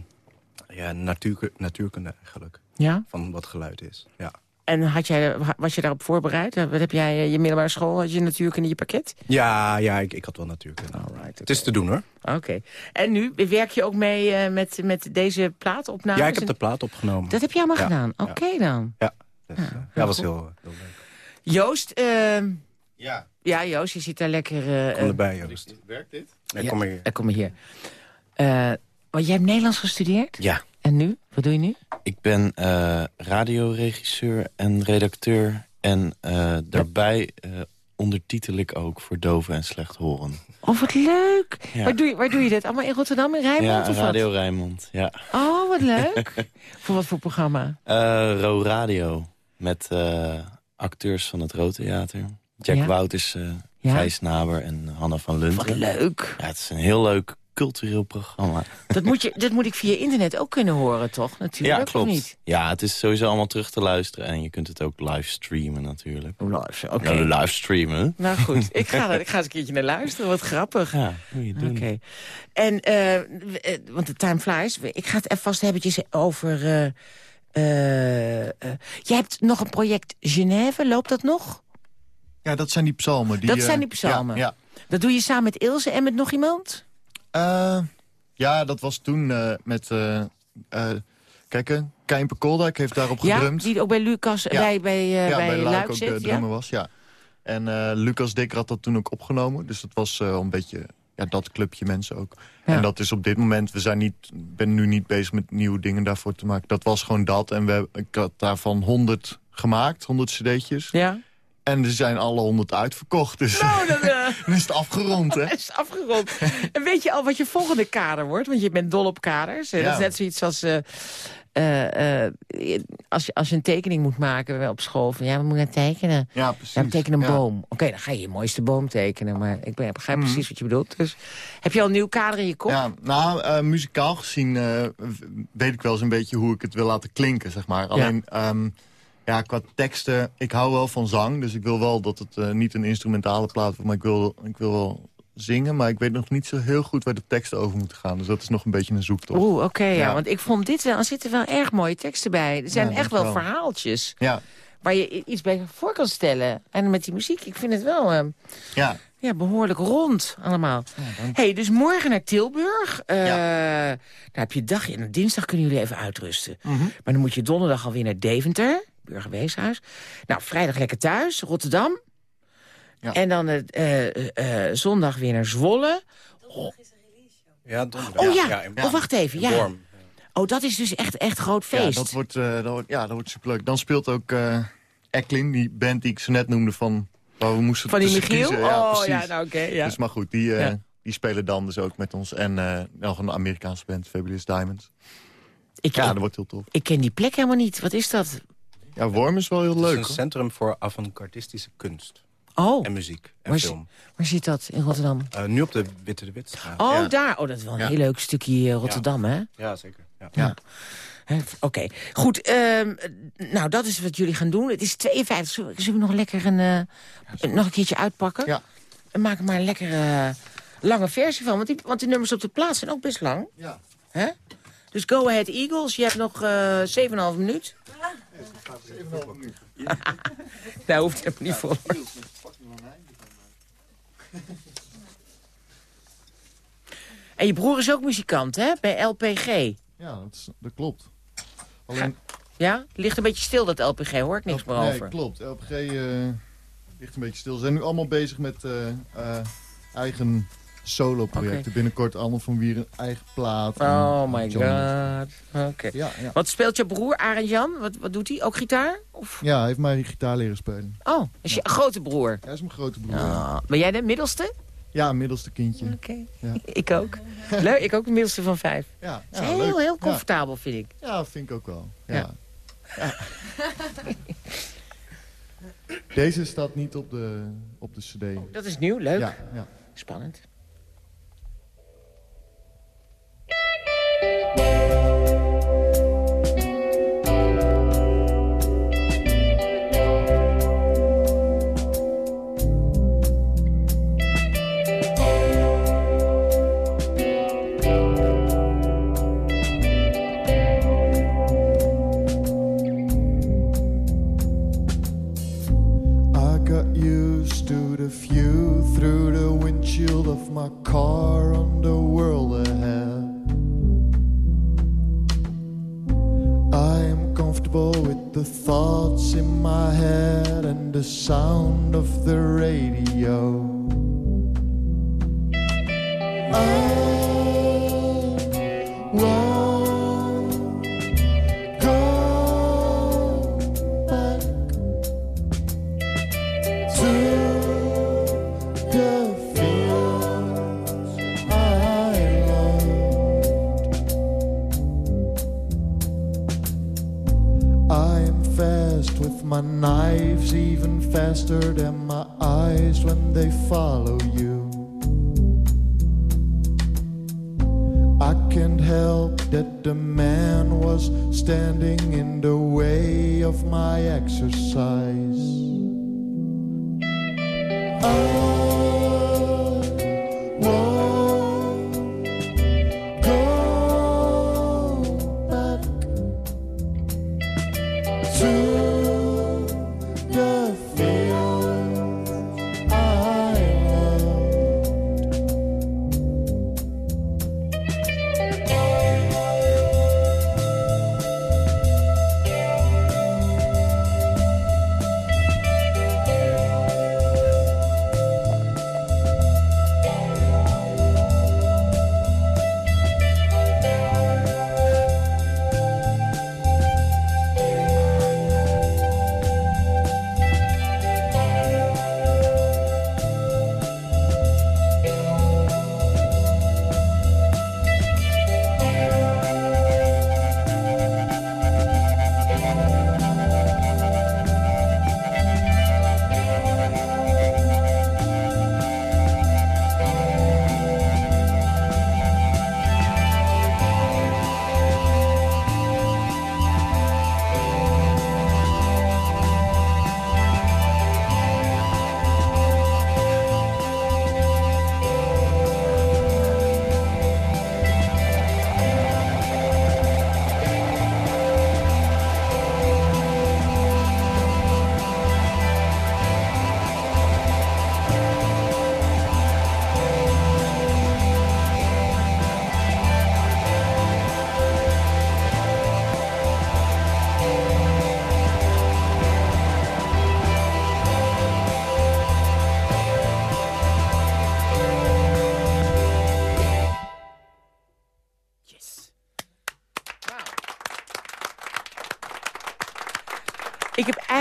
ja, natuur, natuurkunde eigenlijk. Ja? Van wat geluid is. Ja, En had jij, was je daarop voorbereid? Wat heb jij, eh, je middelbare school, had je natuurkunde in je pakket? ja, ja ik, ik had wel natuurkunde. Alright, Het is te doen hoor. Oké. En nu werk je ook mee eh, met, met deze plaatopnames? Ja, ik heb de plaat opgenomen. Dat heb je allemaal Ja, gedaan? Oké dan. Ja, dus, eh, ja, was heel, heel leuk. Joost, ehm, Ja, ja Joost, je zit daar lekker... eh, Kom eh, erbij, Joost. werkt dit? Ja, kom maar hier. eh, kom maar hier. Eh, want jij hebt Nederlands gestudeerd? Ja, En nu? Wat doe je nu? ik ben eh, radioregisseur en redacteur. En eh, daarbij eh, ondertitel ik ook voor doven en slechthoren. Oh, wat leuk. Ja. Waar, doe je, waar doe je dat? Allemaal in Rotterdam, in Rijnmond Ja, of wat? Radio Rijnmond. Ja. Oh, wat leuk. voor wat voor programma? Eh Ro Radio. Met eh, acteurs van het Rood Theater. Jack Ja. Wouters, eh Ja. Gijs Naber en Hanna van Wat Lunteren. leuk. Ja, het is een heel leuk cultureel programma. Dat moet, je, dat moet ik via internet ook kunnen horen, toch? Natuurlijk, ja, of klopt. niet? Ja, het is sowieso allemaal terug te luisteren. En je kunt het ook live streamen natuurlijk. Live, oké. Ja, live streamen. Nou goed, ik ga, ik ga eens een keertje naar luisteren. Wat grappig. Ja, moet je doen. Oké. En, eh, eh, want de time flies. Ik ga het even vast eventjes over... eh, eh, eh, jij hebt nog een project Genève, loopt dat nog? Ja, dat zijn die psalmen. Die, Dat eh, zijn die psalmen. Ja, Dat doe je samen met Ilse en met nog iemand? ja. Eh, ja dat was toen eh, met... eh eh kijk, eh, Kein Pekoldijk heeft daarop Ja, gedrumd. die ook bij Lucas, Ja. bij, bij, eh, ja, bij, bij Luik Luik ook zit. de drummer was, ja. En eh, Lucas Dikker had dat toen ook opgenomen. Dus dat was eh, een beetje ja, dat clubje mensen ook. Ja. En dat is op dit moment, we zijn niet, ik ben nu niet bezig met nieuwe dingen daarvoor te maken. Dat was gewoon dat. En we, ik had daarvan 100 gemaakt, 100 cd'tjes. Ja. En er zijn alle 100 uitverkocht. Dus Nou, dan, eh, dan is het afgerond, hè? Het is afgerond. en weet je al wat je volgende kader wordt? Want je bent dol op kaders. hè? Dat is net zoiets als... eh, eh, eh, als, je, als je een tekening moet maken op school... van ja, we moeten tekenen. Ja, precies. Ja, we tekenen een Ja. boom. Oké, dan ga je je mooiste boom tekenen. Maar ik ben- begrijp Mhm. precies wat je bedoelt. Dus heb je al een nieuw kader in je kop? Ja, nou, eh, muzikaal gezien weet ik wel eens een beetje hoe ik het wil laten klinken, zeg maar. Alleen, ehm, ja, qua teksten, ik hou wel van zang. Dus ik wil wel dat het niet een instrumentale plaat wordt, maar ik wil, ik wil wel zingen. Maar ik weet nog niet zo heel goed waar de teksten over moeten gaan. Dus dat is nog een beetje een zoektocht. Oeh, oké, ja. Ja. Want ik vond dit wel... Er zitten wel erg mooie teksten bij. Er zijn Ja, echt wel verhaaltjes... Ja, waar je iets bij voor kan stellen. En met die muziek, ik vind het wel... eh, ja. Ja, behoorlijk rond allemaal. hey, dus morgen naar Tilburg. Eh Daar heb je dag. En dinsdag kunnen jullie even uitrusten. Mhm. Maar dan moet je donderdag alweer naar Deventer. Burgerweeshuis. Nou, vrijdag lekker thuis. Rotterdam. Ja. En dan eh, eh, eh, zondag weer naar Zwolle. Ja, donderdag. Oh ja, in- oh, wacht even. Ja. Oh, dat is dus echt, echt groot ja feest. dat wordt, eh, dat wordt, ja, dat wordt superleuk. Dan speelt ook eh Eklin, die band die ik zo net noemde van... Waar we moesten Van die Michiel? kiezen. Ja, oh, precies. ja, nou oké. ja. Dus maar goed, die, eh, Ja. die spelen dan dus ook met ons. En eh, nog een Amerikaanse band, Fabulous Diamonds. ik, Ja, dat wordt heel tof. ik ken die plek helemaal niet. Wat is dat? Ja, Worm is wel heel Het is leuk. een hoor. centrum voor avant-gardistische kunst. Oh, En muziek. En Waar film. waar zit dat in Rotterdam? Eh, nu op de Witte de Witstraat. Oh, Ja. daar. Oh, dat is wel een Ja. heel leuk stukje Rotterdam, hè? Ja, zeker. Ja. Ja. Oké, goed. ehm, nou, dat is wat jullie gaan doen. Het is 52. Zullen we, zullen we nog lekker een, eh, nog een keertje uitpakken? Ja. En maak er maar een lekkere eh, lange versie van. Want die, want die nummers op de plaats zijn ook best lang. Ja. Hè? Dus Go Ahead Eagles. Je hebt nog eh 7,5 minuut. nou, hoeft helemaal niet voor. En je broer is ook muzikant, hè? Bij LPG. Ja, dat, is- dat klopt. Alleen, Ja? Ligt een beetje stil, dat LPG, hoor ik niks meer nee, over. klopt. LPG eh, ligt een beetje stil. Ze zijn nu allemaal bezig met eh, eh, eigen solo-projecten. Binnenkort allemaal van wie een eigen plaat. Oh my John- god. Oké. Ja, ja. Wat speelt je broer, Arend Jan? Wat, wat doet hij? Ook gitaar? Of... ja, hij heeft mij gitaar leren spelen. Oh, is je grote broer? Hij is mijn grote broer. Ah, ben jij de middelste? Ja, middelste kindje. Oké. Ja. ik ook. Leuk, ik ook de middelste van vijf. Ja, heel, leuk. heel Ja. comfortabel, vind ik. Ja, vind ik ook wel. Ja. Deze staat niet op de, op de cd. Dat is nieuw, leuk. Ja. Spannend. I the sound of the radio.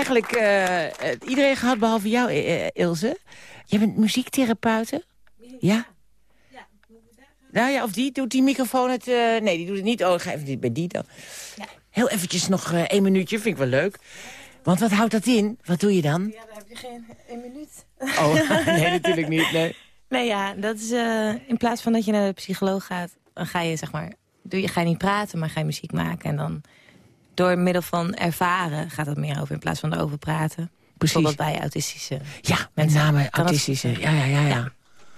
Eigenlijk eh, eh, iedereen gehad behalve jou, eh, eh, Ilse. Jij bent muziektherapeute? Ja? Nou ja, of die? Doet die microfoon het... eh, nee, die doet het niet. Oh, ga even bij die dan. Heel eventjes nog één minuutje, vind ik wel leuk. Want wat houdt dat in? Wat doe je dan? Ja, daar heb je geen één minuut. Oh, nee, natuurlijk niet. Nee. Nee, ja, dat is in plaats van dat je naar de psycholoog gaat, dan ga je zeg maar, doe je, ga je niet praten, maar ga je muziek maken. En dan door middel van ervaren gaat het meer over in plaats van erover praten. Bijvoorbeeld bij autistische Ja, met name autistische. Ja, ja, ja, ja.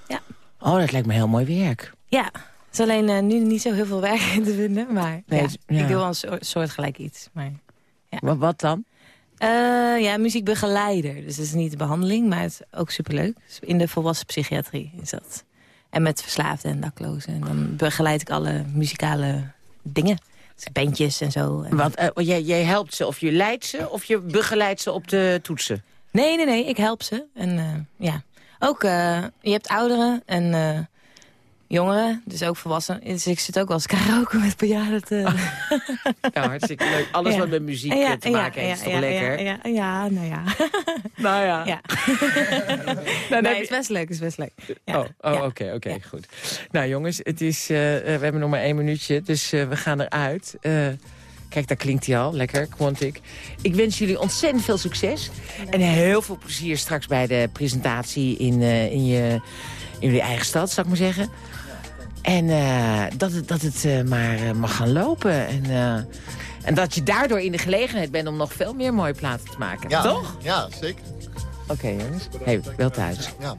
Ja. Oh, dat lijkt me heel mooi werk. Ja, het is alleen eh, nu niet zo heel veel werk in te vinden, maar Nee, ja, ja. ik doe wel een soort, soortgelijk iets. Maar Wat, wat dan? Uh, ja, muziekbegeleider. Dus dat is niet de behandeling, maar het is ook superleuk. Dus in de volwassen psychiatrie is dat. En met verslaafden en daklozen. En dan begeleid ik alle muzikale dingen. Bandjes en zo. En... Want uh, jij, jij helpt ze of je leidt ze of je begeleidt ze op de toetsen? Nee, nee, nee. Ik help ze. En uh, ja, ook je hebt ouderen en jongeren, dus ook volwassenen. Dus ik zit ook wel eens karaoke met bejaarden te... Ja, hartstikke leuk. Alles wat met muziek ja, te maken heeft, is toch lekker? Ja, ja, nou ja. nou ja. nou, nee, het is best leuk, het is best leuk. Oh, oh oké, oké, goed. Nou jongens, het is, uh, we hebben nog maar één minuutje, dus uh, we gaan eruit. Uh, Kijk, daar klinkt hij al. Lekker, Quantic. Ik wens jullie ontzettend veel succes. En heel veel plezier straks bij de presentatie in, uh, in, je, in jullie eigen stad, zou ik maar zeggen. En uh, dat het, dat het uh, maar uh, mag gaan lopen. En, en dat je daardoor in de gelegenheid bent om nog veel meer mooie platen te maken. Ja, Toch? Ja, zeker. Oké, okay, jongens. Hey, wel thuis. Ja.